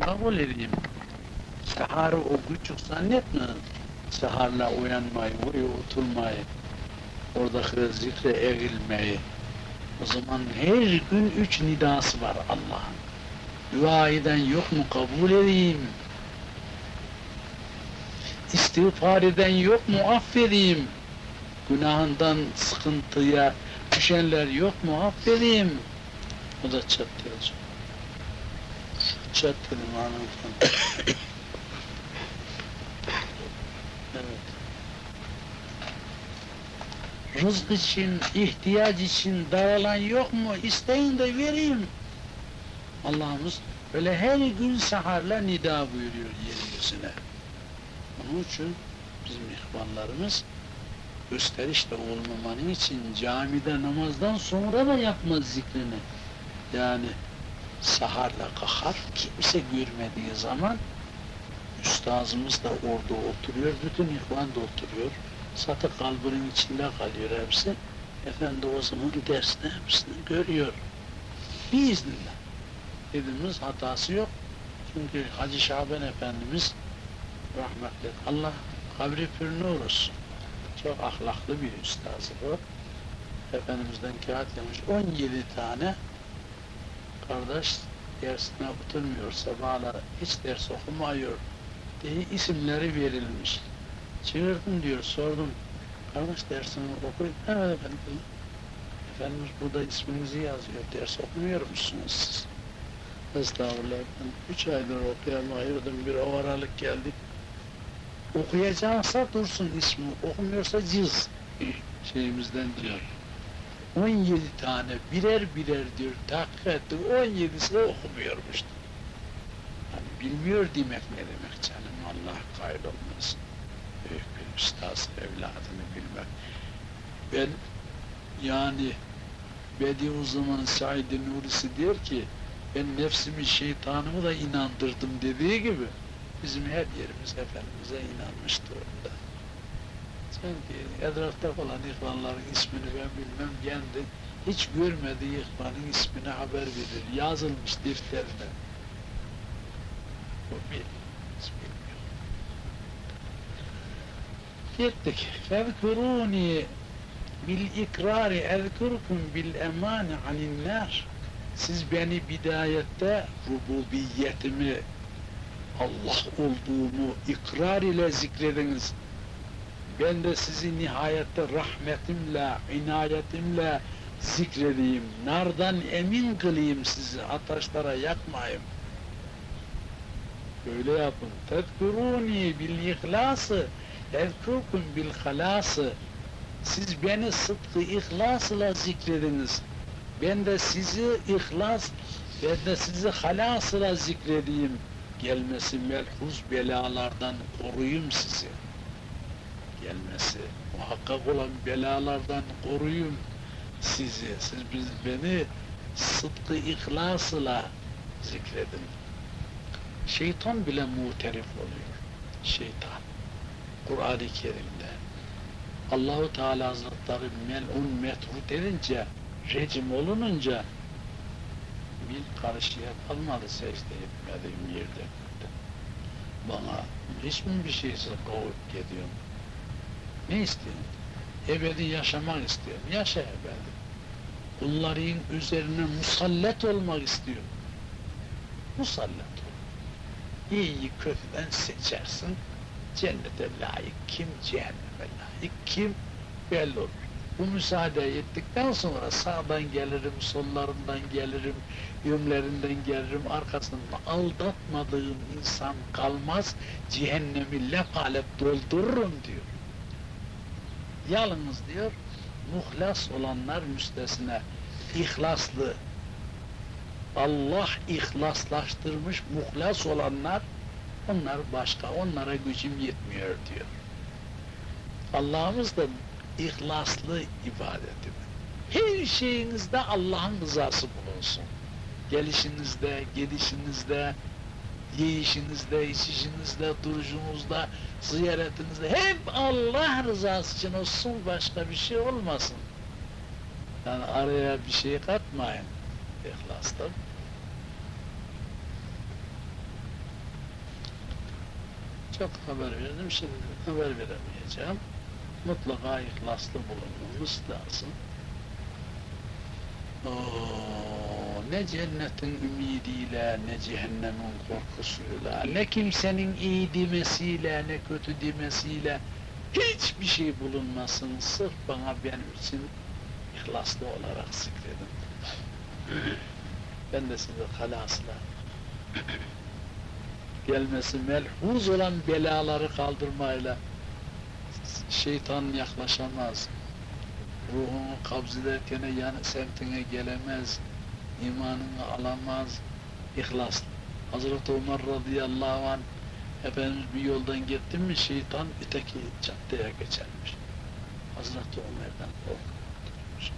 kabul edeyim. Seharı o küçük zannetme. Seharla uyanmayı, oraya oturmayı, oradaki zikre eğilmeyi. O zaman her gün üç nidası var Allah'ın. Dua eden yok mu kabul edeyim. İstiğfar eden yok mu affedeyim. Günahından sıkıntıya düşenler yok mu affedeyim. O da çattıracak. Çattırım hanımefendi. evet. Rızk için, ihtiyaç için dağılan yok mu? İsteyin de vereyim. Allah'ımız böyle her gün saharla nida buyuruyor yeryüzüne. Onun için bizim ihvanlarımız gösterişte olmamanın için camide namazdan sonra da yapmaz zikrini. Yani saharla kalkar, kimse görmediği zaman üstazımız da orada oturuyor, bütün ihvan da oturuyor. Satı kalbinin içinde kalıyor hepsi. Efendi o zaman derste hepsini görüyor. Biiznillah. Dediğimiz hatası yok. Çünkü Hacı Şaban Efendimiz rahmetli Allah kabri pür olsun. Çok ahlaklı bir üstazı bu. Efendimiz'den kağıt yemiş 17 tane kardeş dersine oturmuyor sabahları hiç ders okumuyor diye isimleri verilmiş. Çığırdım diyor, sordum. Kardeş dersini okuyun. Evet efendim. Efendimiz burada isminizi yazıyor. Ders okumuyor musunuz siz? Estağfurullah efendim. Üç aydır okuyamayırdım. Bir ovaralık geldik. Okuyacaksa dursun ismi. Okumuyorsa cız. Şeyimizden diyor. 17 tane birer birer diyor takip etti. 17'si de okumuyormuş. Yani bilmiyor demek ne demek canım. Allah kaydolmasın. Büyük bir üstaz evladını bilmek. Ben yani Bediüzzaman Said-i Nurisi diyor ki ben nefsimi şeytanımı da inandırdım dediği gibi bizim her yerimiz Efendimiz'e inanmış durumda. Sanki etrafta falan ihvanların ismini ben bilmem kendi hiç görmediği ihvanın ismini haber verir. Yazılmış defterine. O bir. Gittik. Fezkuruni bil ikrari ezkurkum bil emani anin. Siz beni bidayette rububiyetimi Allah olduğumu ikrar ile zikrediniz. Ben de sizi nihayette rahmetimle, inayetimle zikredeyim. Nardan emin kılayım sizi, ateşlere yakmayayım. Böyle yapın. Tedkuruni bil ihlası, tedkurkum bil halası. Siz beni sıdkı ihlasla zikrediniz. Ben de sizi ihlas, ben de sizi halasla zikredeyim. Gelmesi melhuz belalardan koruyum sizi. Gelmesi muhakkak olan belalardan koruyum sizi. Siz biz, beni sıdkı ihlasla zikredin. Şeytan bile muterif oluyor. Şeytan. Kur'an-ı Kerim'de. Allahu Teala Hazretleri melun metrut edince, rejim olununca bir karış yer kalmadı secde etmediğim yerde. Bana hiç mi bir şeyse kovup gidiyorum? Ne istiyorsun? Ebedi yaşamak istiyorum. Yaşa ebedi. Kulların üzerine musallat olmak istiyorum. Musallat ol. İyiyi kötüden seçersin. Cennete layık kim, cehenneme layık kim belli olur. Bu müsaade ettikten sonra sağdan gelirim, sollarından gelirim, yönlerinden gelirim, arkasından aldatmadığım insan kalmaz, cehennemi lefalep doldururum diyor. Yalnız diyor, muhlas olanlar müstesine, ihlaslı, Allah ihlaslaştırmış muhlas olanlar, onlar başka, onlara gücüm yetmiyor diyor. Allah'ımız da ihlaslı ibadetimi. Her şeyinizde Allah'ın rızası bulunsun. Gelişinizde, gidişinizde, yiyişinizde, içişinizde, duruşunuzda, ziyaretinizde hep Allah rızası için olsun, başka bir şey olmasın. Yani araya bir şey katmayın. İhlastan. çok haber verdim, şimdi haber veremeyeceğim. Mutlaka ihlaslı bulunmamız lazım. Oo, ne cennetin ümidiyle, ne cehennemin korkusuyla, ne kimsenin iyi demesiyle, ne kötü demesiyle hiçbir şey bulunmasın. Sırf bana benim için ihlaslı olarak zikredin. ben de size halasla gelmesi melhuz olan belaları kaldırmayla şeytan yaklaşamaz. Ruhunu kabz ederken yani semtine gelemez, imanını alamaz, ihlas. Hazreti Ömer radıyallahu anh Efendimiz bir yoldan gitti mi şeytan öteki caddeye geçermiş. Hazreti Ömer'den korkuyormuş.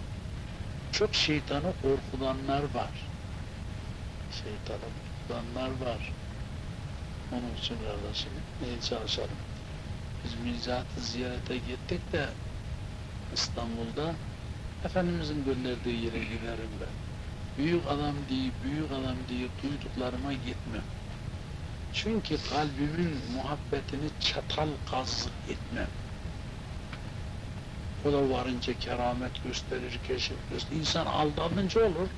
Çok şeytanı korkulanlar var. Şeytanı korkulanlar var. Onun için kardeşim neye çalışalım? Biz Mizat'ı ziyarete gittik de İstanbul'da Efendimizin gönderdiği yere giderim ben. Büyük adam diye, büyük adam diye duyduklarıma gitmem. Çünkü kalbimin muhabbetini çatal kazık etmem. O da varınca keramet gösterir, keşif gösterir. İnsan aldanınca olur.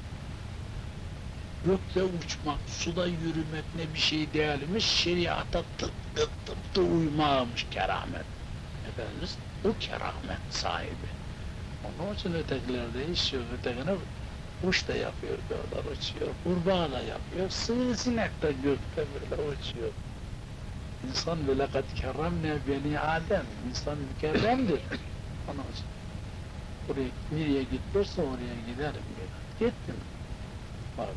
Gökte uçmak, suda yürümek ne bir şey değilmiş, şeriata tıp tıp tıp da uymamış keramet. Efendimiz o keramet sahibi. Onun için ötekilerde hiç yok. Ötekine kuş da yapıyor, böyle uçuyor, kurbağa da yapıyor, sivrisinek de gökte böyle uçuyor. İnsan böyle kat kerremne beni Adem, insan mükerremdir. Onun için. Buraya nereye gitlerse oraya giderim. Gittim. Pardon.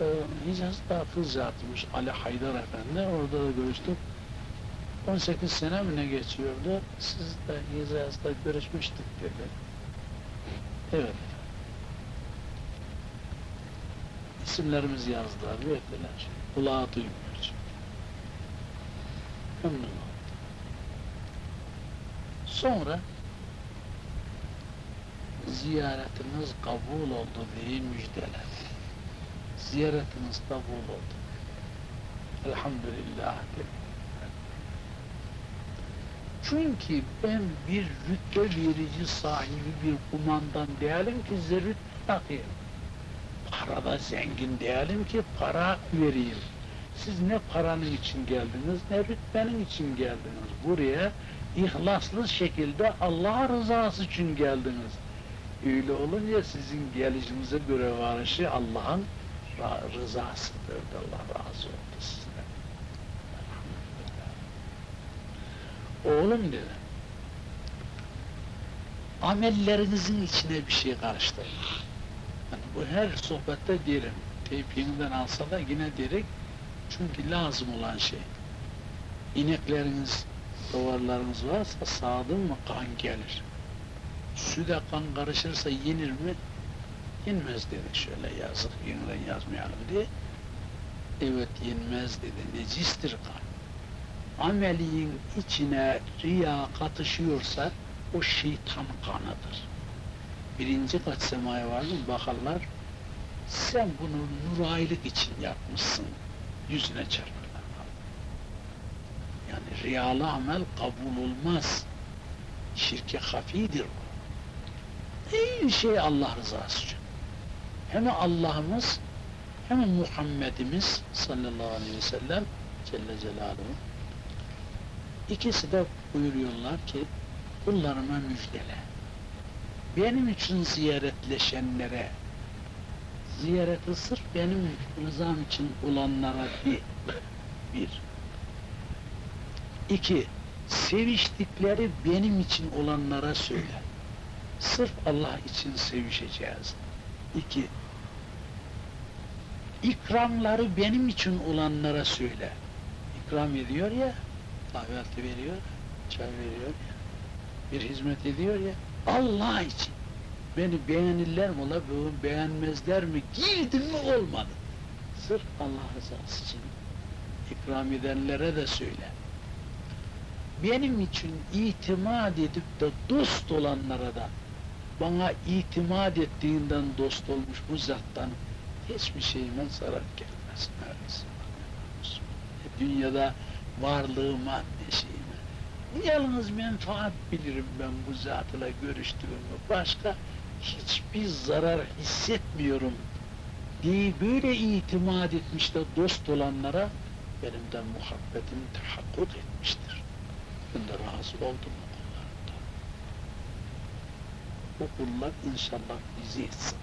Ee, Hicaz'da Fızca atmış Ali Haydar Efendi, orada da görüştük. 18 sene mi ne geçiyordu? Siz de Hicaz'da görüşmüştük dedi. Evet. İsimlerimizi yazdılar, verdiler. Kulağı duymuyor çünkü. Memnun oldum. Sonra ziyaretiniz kabul oldu diye müjdeler. Ziyaretiniz kabul oldu. Elhamdülillah dedim. Çünkü ben bir rütbe verici sahibi bir kumandan değilim ki size rütbe takayım. Parada zengin değilim ki para vereyim. Siz ne paranın için geldiniz ne rütbenin için geldiniz. Buraya ihlaslı şekilde Allah rızası için geldiniz. Öyle olunca sizin gelişinize göre varışı Allah'ın rızasıdır. Allah razı oldu sizden. Oğlum dedi, amellerinizin içine bir şey karıştırma. Bu her sohbette derim, teyp yeniden alsa da yine derik, çünkü lazım olan şey. İnekleriniz, davarlarınız varsa sağdın mı kan gelir. Süde kan karışırsa yenir mi? Yenmez dedik şöyle yazık, yeniden yazmayalım diye. Evet yenmez dedi, necistir kan amelin içine riya katışıyorsa o şeytan kanıdır. Birinci kat semaya var mı bakarlar, sen bunu nuraylık için yapmışsın, yüzüne çarpıyorlar. Yani riyalı amel kabul olmaz. Şirke hafidir bu. İyi şey Allah rızası için. Hem Allah'ımız hem Muhammed'imiz sallallahu aleyhi ve sellem Celle Celaluhu İkisi de buyuruyorlar ki kullarıma müjdele. Benim için ziyaretleşenlere ziyareti sırf benim rızam için olanlara bir. bir. İki, seviştikleri benim için olanlara söyle. Sırf Allah için sevişeceğiz. İki, ikramları benim için olanlara söyle. İkram ediyor ya, kahvaltı veriyor, çay veriyor, bir hizmet ediyor ya, Allah için. Beni beğenirler mi ola, beğenmezler mi, girdim mi olmadı. Sırf Allah rızası için ikram edenlere de söyle. Benim için itimat edip de dost olanlara da bana itimat ettiğinden dost olmuş bu zattan hiçbir şeyime zarar gelmez. Dünyada varlığıma, neşeyime. Yalnız menfaat bilirim ben bu zatla görüştüğümü. Başka hiçbir zarar hissetmiyorum diye böyle itimat etmiş de dost olanlara benim de muhabbetim tahakkuk etmiştir. Ben de razı oldum o kullarımdan. O kullar inşallah bizi etsin.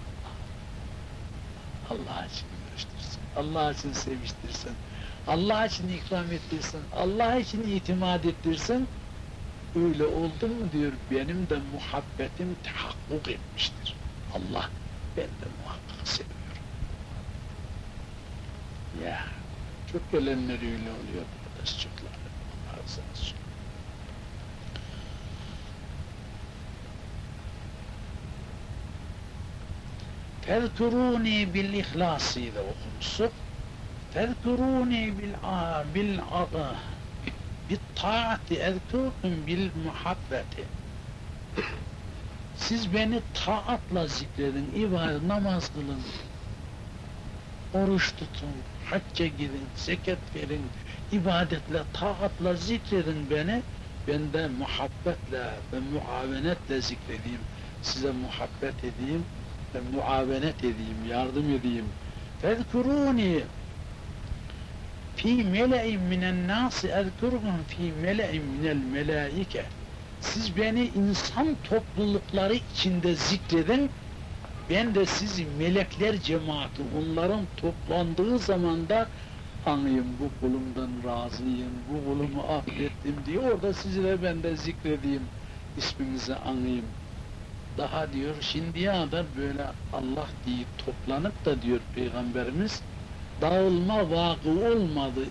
Allah için görüştürsün. Allah için seviştirsin. Allah için ikram ettirsin. Allah için itimat ettirsin. Öyle oldu mu diyor, benim de muhabbetim tahakkuk etmiştir. Allah, ben de muhakkak seviyorum. Ya, çok gelenler öyle oluyor arkadaşçıklar. Allah razı olsun. Fezkuruni bil ihlası ile okumuşsun. Fezkuruni bil a bil a taati ezkurkum bil muhabbeti. Siz beni taatla zikredin, ibadet, namaz kılın, oruç tutun, hacca gidin, zekat verin, ibadetle, taatla zikredin beni, ben de muhabbetle ve muavenetle zikredeyim, size muhabbet edeyim ve muavenet edeyim, yardım edeyim. Fezkuruni fi mele'in minen nasi ezkurkum fi mele'in minel melaike. Siz beni insan toplulukları içinde zikredin, ben de sizi melekler cemaati, onların toplandığı zamanda anayım, bu kulumdan razıyım, bu kulumu affettim diye orada sizi de ben de zikredeyim, isminizi anayım. Daha diyor, şimdiye kadar böyle Allah diye toplanıp da diyor Peygamberimiz, dağılma vakı olmadı.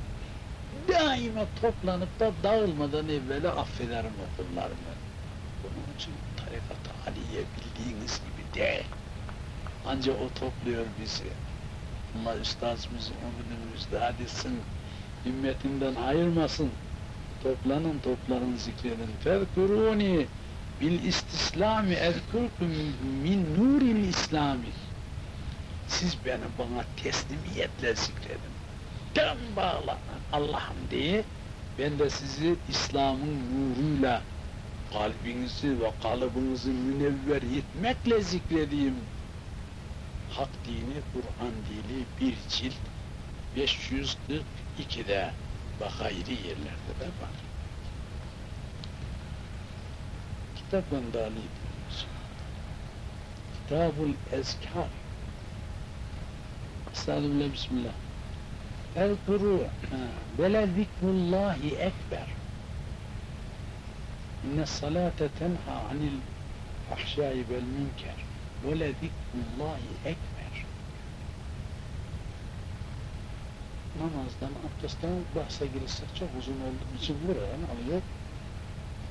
Daima toplanıp da dağılmadan evvela affederim o kullarımı. Bunun için tarikat-ı aliye bildiğiniz gibi değil. Ancak o topluyor bizi. Allah üstazımızı ömrümüzde hadissin, ümmetinden ayırmasın. Toplanın toplanın zikredin. Fezkuruni bil istislami ezkurkum min nuril islami. Siz beni bana teslimiyetle zikredin. Tam bağlanın Allah'ım diye ben de sizi İslam'ın nuruyla kalbinizi ve kalıbınızı münevver etmekle zikredeyim. Hak dini, Kur'an dili bir cilt 542'de ve gayri yerlerde de var. Kitap gönderliği Kitabul Ezkar Estağfirullah, Bismillah. Ezkuru ve le zikrullahi ekber. İnne salate tenha anil fahşai vel münker. Ve le zikrullahi ekber. Namazdan, abdestten bahse girsek çok uzun olduğu için buraya alıyor.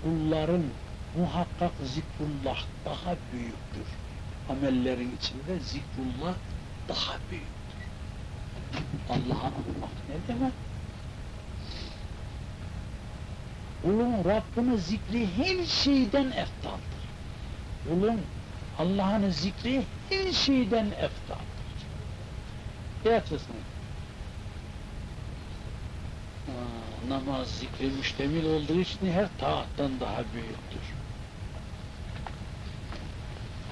Kulların muhakkak zikrullah daha büyüktür. Amellerin içinde zikrullah daha büyüktür. Allah'a anmak ne demek? Kulun Rabbini zikri her şeyden eftaldır. Kulun Allah'ın zikri her şeyden eftaldır. Aa, namaz zikri müştemil olduğu için her taattan daha büyüktür.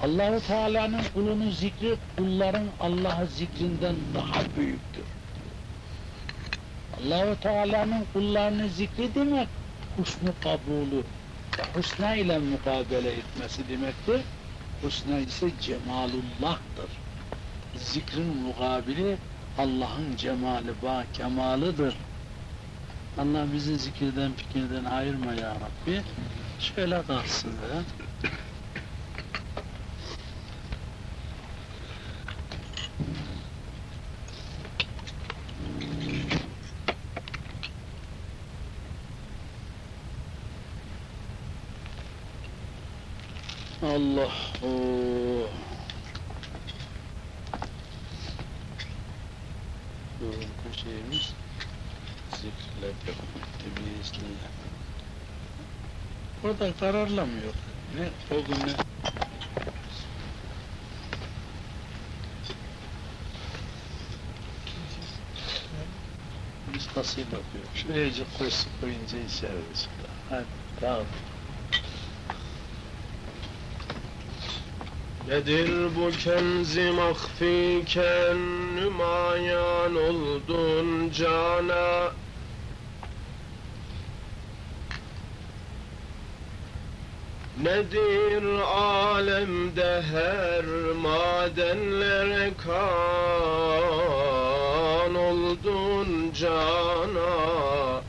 Allahu Teala'nın kulunun zikri kulların Allah'ı zikrinden daha büyüktür. Allahu Teala'nın kullarının zikri demek husnu kabulü, husna ile mukabele etmesi demektir. Husna ise cemalullah'tır. Zikrin mukabili Allah'ın cemali ba kemalıdır. Allah bizi zikirden fikirden ayırma ya Rabbi. Şöyle kalsın da. Allah oh. Bugünkü şeyimiz zikirler devam etti biiznillah. Orada kararlamıyor. Ne o gün ne? Ustasıyla okuyor. Şuraya koysun koyunca içeriz. Hadi tamam. Nedir bu kenzi mahfiken? Nümayan oldun cana. Nedir alemde her madenlere kan oldun cana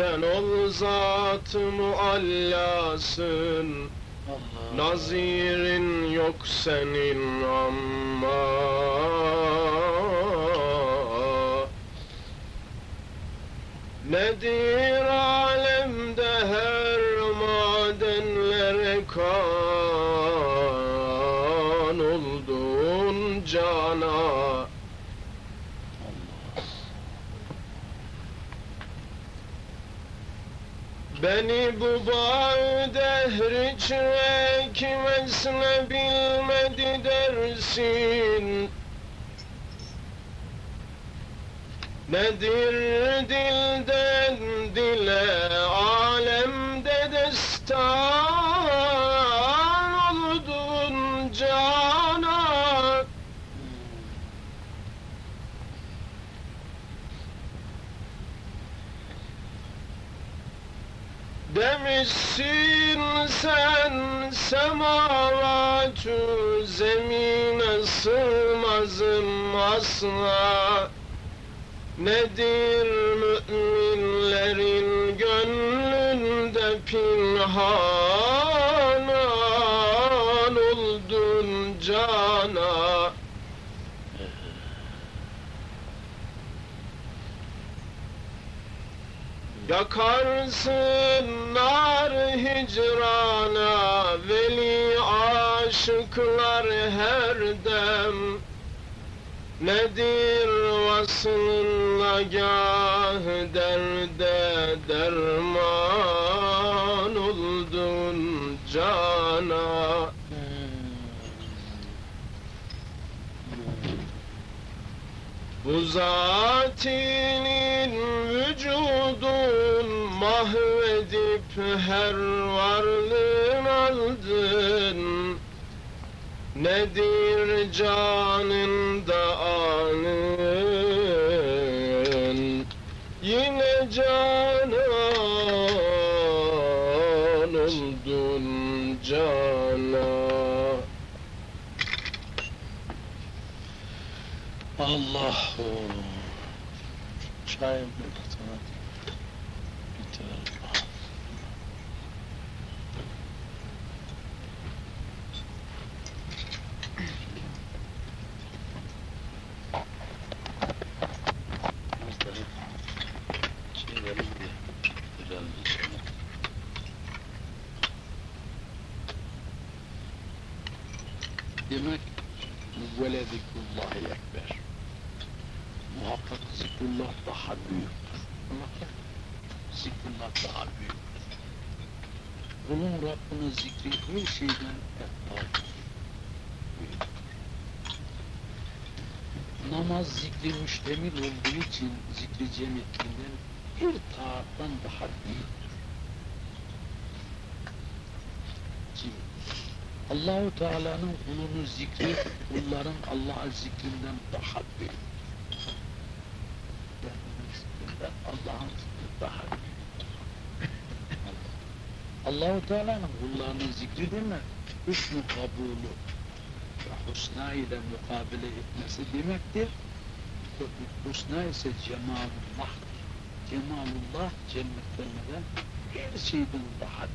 Sen ol zat muallasın. Nazirin yok senin amma Nedir Beni bu bağ dehri çekmesine bilmedi dersin. Nedir dilden dile alemde destan Demişsin sen semavatü zemine sığmazım asla. Nedir müminlerin gönlünde pinhanan oldun cana Yakarsın nar hicrana Veli aşıklar her dem. Nedir vasılınla gah derde derman oldun cana? Bu zatinin vücudun mahvedip her varlığın aldın. Nedir canında anın? Yine canan oldun cana. Allahu. Çay mı? Tamam. Bitirelim. Hazırlık. Şeyleri de bitirelim inşallah. Demek vele zikrullahi ekber. Muhakkak zikrullah daha büyüktür. Muhakkak zikrullah daha büyüktür. Kulun Rabbini zikri her şeyden eftaldır. Namaz zikri müştemil olduğu için zikri cemiyetinden bir taattan daha büyüktür. Kim? Allahu Teala'nın kulunu zikri kulların Allah'a zikrinden daha büyük. Allah'ın zikri daha büyük. Allahu Teala'nın kullarının zikri demek hüsnü kabulü ve husna ile mukabele etmesi demektir. Husna ise cemalullah'tır. Cemalullah cennetten neden? Her şeyden daha.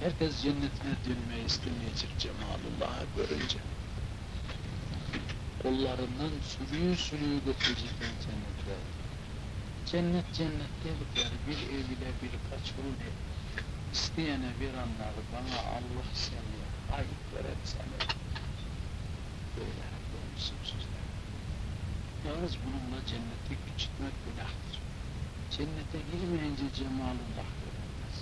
Herkes cennetine dönmeyi istemeyecek cemalullah'ı görünce. Kollarından sürüyü sürüyü götürecekler cennetler. Cennet cennet derler bir evine birkaç günde isteyene bir anlar bana Allah seni ayıklar et seni. Böyle olmuşsun sözler. Yalnız bununla cenneti küçültmek günahtır. Cennete girmeyince cemalullah görülmez.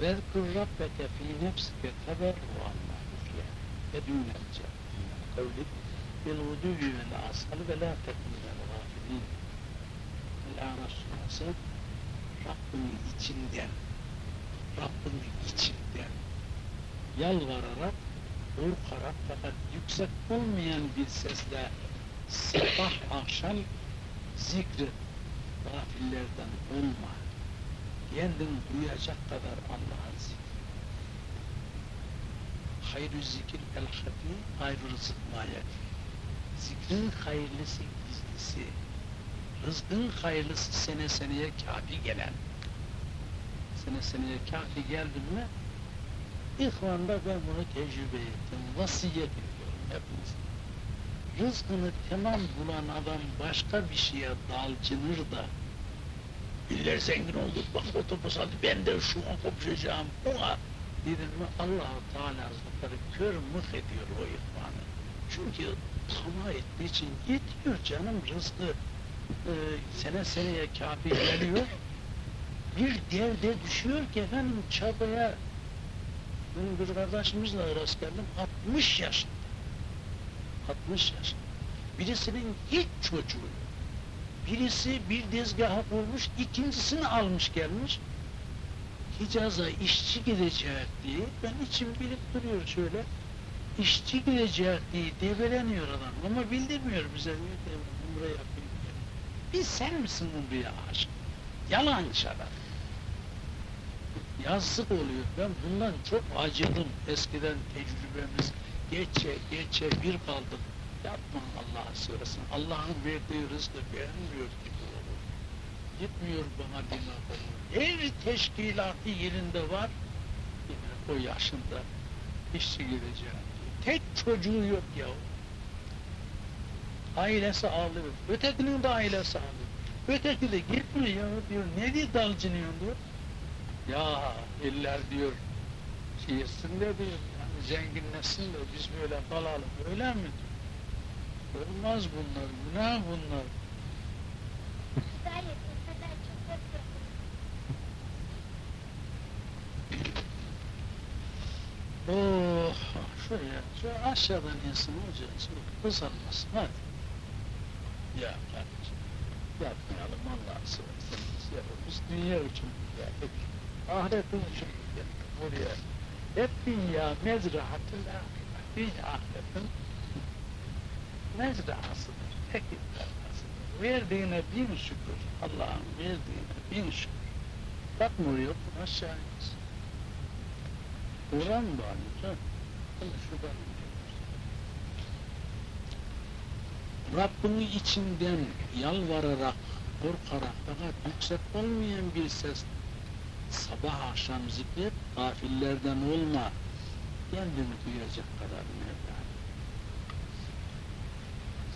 Ve kur rabbeke fî nefsike teberru Allah ve dünel cennet. Kavlik بِالْغُدُوِّ وَالْآصَالِ وَلَا تَكُنْ مِنَ الْغَافِلِينَ El-Araf suresi Rabbinin içinden Rabbinin içinden yalvararak korkarak fakat yüksek olmayan bir sesle sabah akşam zikret gafillerden olma kendin duyacak kadar Allah'ın zikri hayrü zikir el hafi hayrü rızık mayeti zikrin hayırlısı gizlisi rızkın hayırlısı sene seneye kafi gelen sene seneye kafi geldin mi İhvanda ben bunu tecrübe ettim, vasiyet ediyorum hepinize. Rızkını tamam bulan adam başka bir şeye dalcınır da Birileri zengin oldu, bak otobüs aldı, ben de şuna kopuşacağım, buna. Dedim mi allah Teala kör mıh ediyor o ihvanı. Çünkü tamah ettiği için yetiyor canım rızkı. Ee, sene seneye kafi geliyor. Bir derde düşüyor ki efendim çabaya benim bir kardeşimizle rast geldim 60 yaşında. 60 yaşında. Birisinin hiç çocuğu. Birisi bir tezgaha bulmuş, ikincisini almış gelmiş. Hicaz'a işçi gidecek diye, ben içim bilip duruyor şöyle. İşçi gidecek diye develeniyor adam ama bildirmiyor bize. Umre yapayım diye. Biz sen misin Umre'ye aşık? Yalancı adam. Yazık oluyor. Ben bundan çok acıdım. Eskiden tecrübemiz geçe geçe bir kaldık. Yapma Allah'a söylesin. Allah'ın verdiği rızkı beğenmiyor gibi olur. Gitmiyor bana dinler Her teşkilatı yerinde var. Yine o yaşında işçi gideceğim. Tek çocuğu yok ya. Ailesi ağlıyor. Ötekinin de ailesi ağlıyor. Öteki de gitmiyor ya diyor. Ne diye dalcınıyorsun diyor. Ya iller diyor şiirsin de diyor yani zenginleşsin de biz böyle kalalım öyle mi diyor. Olmaz bunlar, günah bunlar. Gayet şuraya, şu aşağıdan insin hoca, şu kısalmasın hadi. Ya kardeşim, yapmayalım Allah'ı severseniz ya. Biz dünya için geldik, ahiretin için geldik buraya. Hep dünya mezrahatın ahiret, dünya ahiretin mezrahasıdır, tekil tarlasıdır. Verdiğine bin şükür, Allah'ın verdiğine bin şükür. Bakmıyor aşağı insin. Kur'an var mı? Bunu şuradan Rabbini içinden yalvararak, korkarak fakat yüksek olmayan bir ses sabah akşam zikret, gafillerden olma, kendini duyacak kadar Mevla.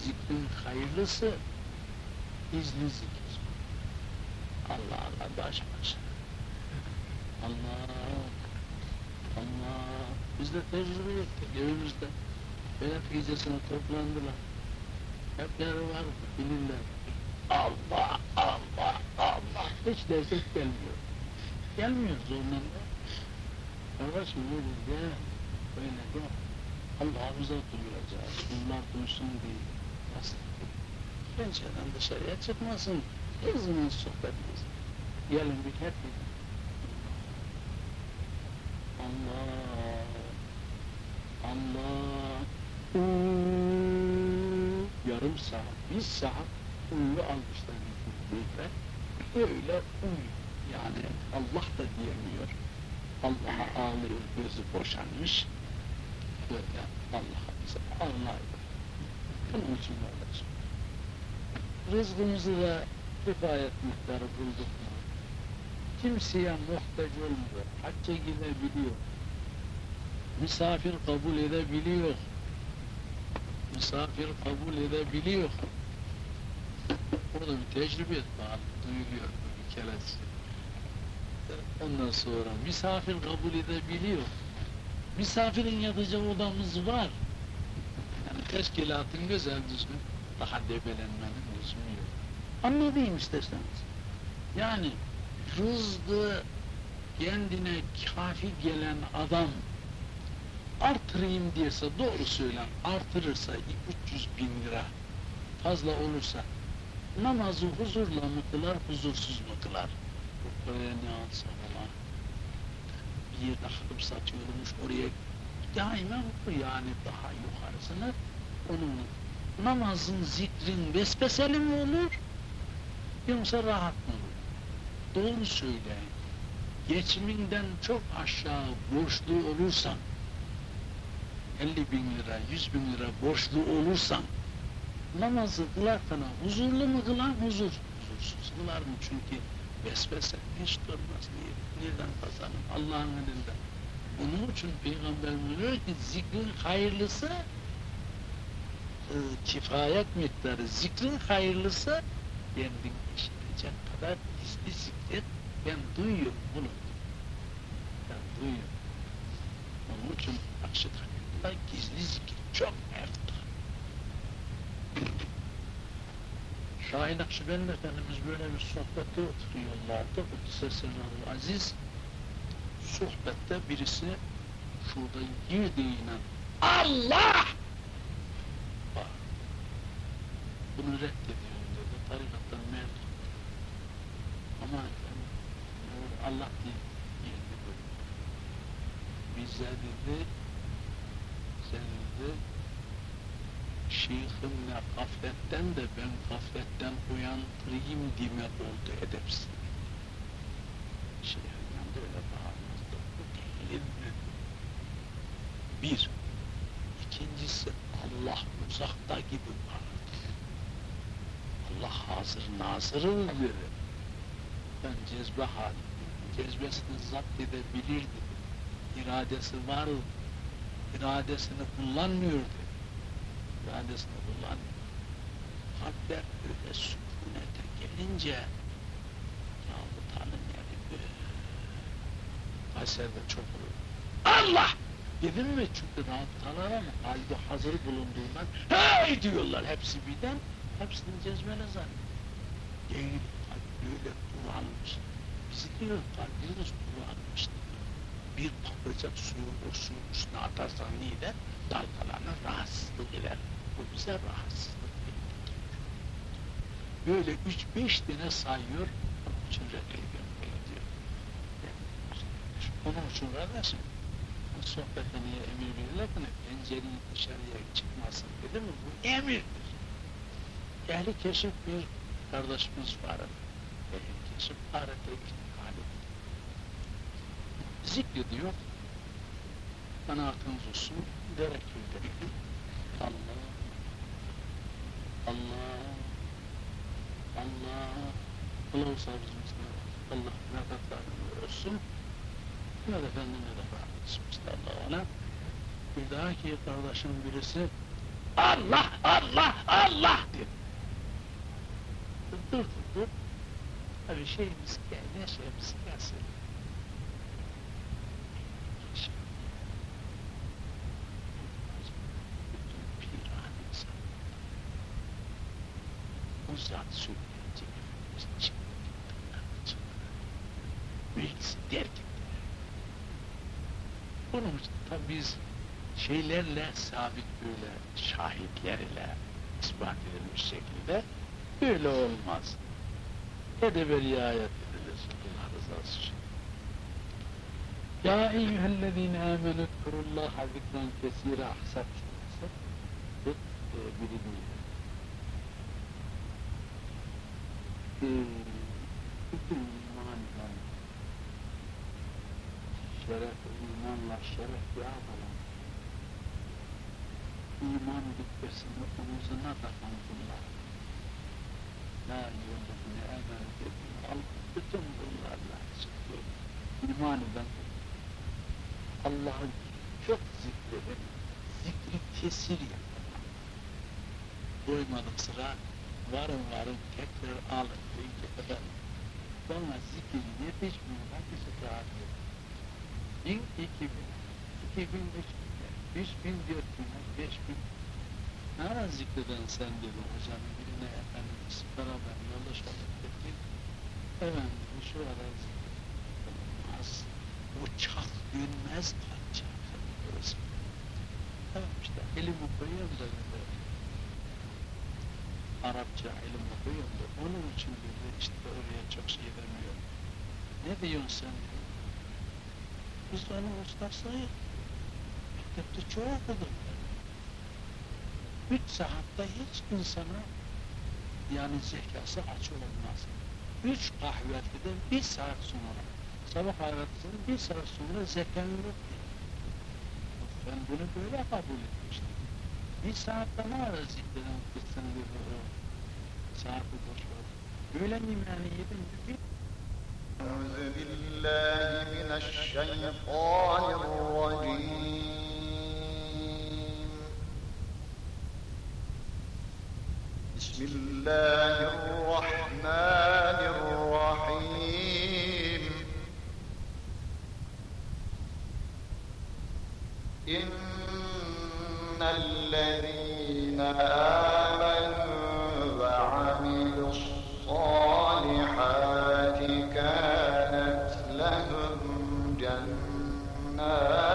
Zikrin hayırlısı izli zikir. Allah Allah baş başa. Allah Allah biz de tecrübe ettik evimizde. Berat gecesine toplandılar. Hepleri var bilirler. Allah Allah Allah hiç destek gelmiyor. Gelmiyor zorla da. Kardeşim öyle de böyle de Allah'ımıza duyuracağız. Bunlar duysun diye. Nasıl? Pencereden dışarıya çıkmasın. Her zaman sohbetimiz. Gelin bir hep Allah 8 saat uyuyu almışlar hükümetle. Öyle uyuyor. Yani Allah da diyemiyor. Allah'a ağlıyor, gözü boşanmış. Böyle Allah'a bize anlaydı. Bunun için böyle Rızkımızı da kifayet miktarı bulduk mu? Kimseye muhtaç olmuyor. Hacca gidebiliyor. Misafir kabul edebiliyor. Misafir kabul edebiliyor. Orada bir tecrübe var, duyuluyor bir keresi. Ondan sonra misafir kabul edebiliyor. Misafirin yatacağı odamız var. Yani teşkilatın güzel düzgün, daha debelenmenin lüzumu yok. Anladayım isterseniz. Yani rızkı kendine kafi gelen adam artırayım diyese doğru söylen artırırsa 200 bin lira fazla olursa namazı huzurla mı kılar huzursuz mu kılar? Bu paraya ne alsa falan bir yerde hadım satıyormuş oraya daima okur yani daha yukarısını onun namazın zikrin vesveseli mi olur yoksa rahat mı olur? Doğru söyleyin. Geçiminden çok aşağı borçlu olursan 50 bin lira, 100 bin lira borçlu olursan namazı kılarken huzurlu mu kılan huzur? Huzursuz kılar mı? Çünkü vesvese hiç durmaz. Niye? Nereden kazanım? Allah'ın elinde. Onun için Peygamber buyuruyor ki zikrin hayırlısı e, kifayet miktarı. Zikrin hayırlısı kendin işitecek kadar gizli zikret. Ben duyuyorum bunu. Ben duyuyorum. Onun için takımda gizli zikir çok eftar. Şahin Akşibendi Efendimiz böyle bir sohbette oturuyorlardı. Kudsesirul Aziz sohbette birisi şurada girdiğine Allah! Bak, bunu reddediyorum dedi. Tarikattan mevcut. Ama Allah değil girdi böyle. Bize dedi, sen dedi, şeyhimle gafletten de ben gafletten uyandırayım dime oldu edepsiz. Şeyhimle de öyle bağırmazdı. Bu değil mi? Bir. İkincisi Allah uzakta gibi bağırdı. Allah hazır nazırı verir. Ben cezbe halim. Cezbesini zapt edebilirdi. İradesi var. İradesini kullanmıyordu iradesini kullan. Kalpler öyle sükunete gelince ya bu tanrı yani Kayseri'de çok olur. Allah! Dedim mi? Çünkü mı? Kalbi hazır bulunduğundan hey diyorlar hepsi birden. Hepsini cezbele zannediyor. Değil, kalp böyle duranmış. Bizi diyor kalbimiz duranmış. Bir patlayacak suyu o suyun üstüne atarsan neyler? Dalgalarına rahatsızlık eder. Bize rahatsızlık. Böyle üç beş tane sayıyor, onun için reddediyor diyor. Onun için kardeşim, bu sohbete niye emir verirlerken pencereyi dışarıya çıkmasın dedi mi? Bu emirdir. Ehli keşif bir kardeşimiz var. Ehli keşif ahirete itikad Zikrediyor. Kanaatınız olsun, gerekir Allah, Allah, Allah, Allah sabırımızda Allah mevkatlarını versin. Mehmet Efendi'ne de bağlısın işte Allah'a. Bir daha ki kardeşim birisi Allah, Allah, Allah diyor. Dur, dur, dur. Tabii şeyimiz geldi, şeyimiz gelsin. Zat söyleyecek Efendimiz çıktı. Bilgisi der ki bunun için biz şeylerle sabit böyle şahitlerle ispat edilmiş şekilde böyle olmaz. Edebe riayet edilir Allah rızası için. Ya eyyühellezine amenü kurullaha zikran kesire ahsap biri değil. Bütün şeref, imanla şeref yağmalan iman rütbesini omuzuna takan bunlar la yolunu emel dediğin al bütün bunlarla çıkıyor iman eden Allah'ı çok zikredin zikri kesir yapın doymadım sıra varın varın tekrar alın deyince kadar bana zikir yetişmiyor, hangisi daha iyi? Bin, iki bin, iki bin, üç bin, üç bin, dört bin, beş bin. Nereden zikreden sen dedi hocam, birine efendimiz beraber yoldaş olduk dedik. Efendim şu ara zikreden. olmaz. Uçak dönmez. Orası. Tamam işte ilim okuyorum da. Arapça ilim okuyorum da onun için böyle işte oraya çok şey vermiyorum. Ne diyorsun sen. Biz onun ustasıyız. Mektepte çok okuduk. Üç saatte hiç insana yani zekası açı olmaz. Üç kahvaltıdan bir saat sonra, sabah kahvaltısından bir saat sonra zekan yok diyor. Ben bunu böyle kabul etmiştim. hiç saatten ağır ziddeden kutsan bir hırı. Saati boş ver. Böyle mimrani yedin ki أعوذ بالله من الشيطان بسم الله الرحمن الرحيم الذين آمنوا وعملوا الصالحات كانت لهم جنات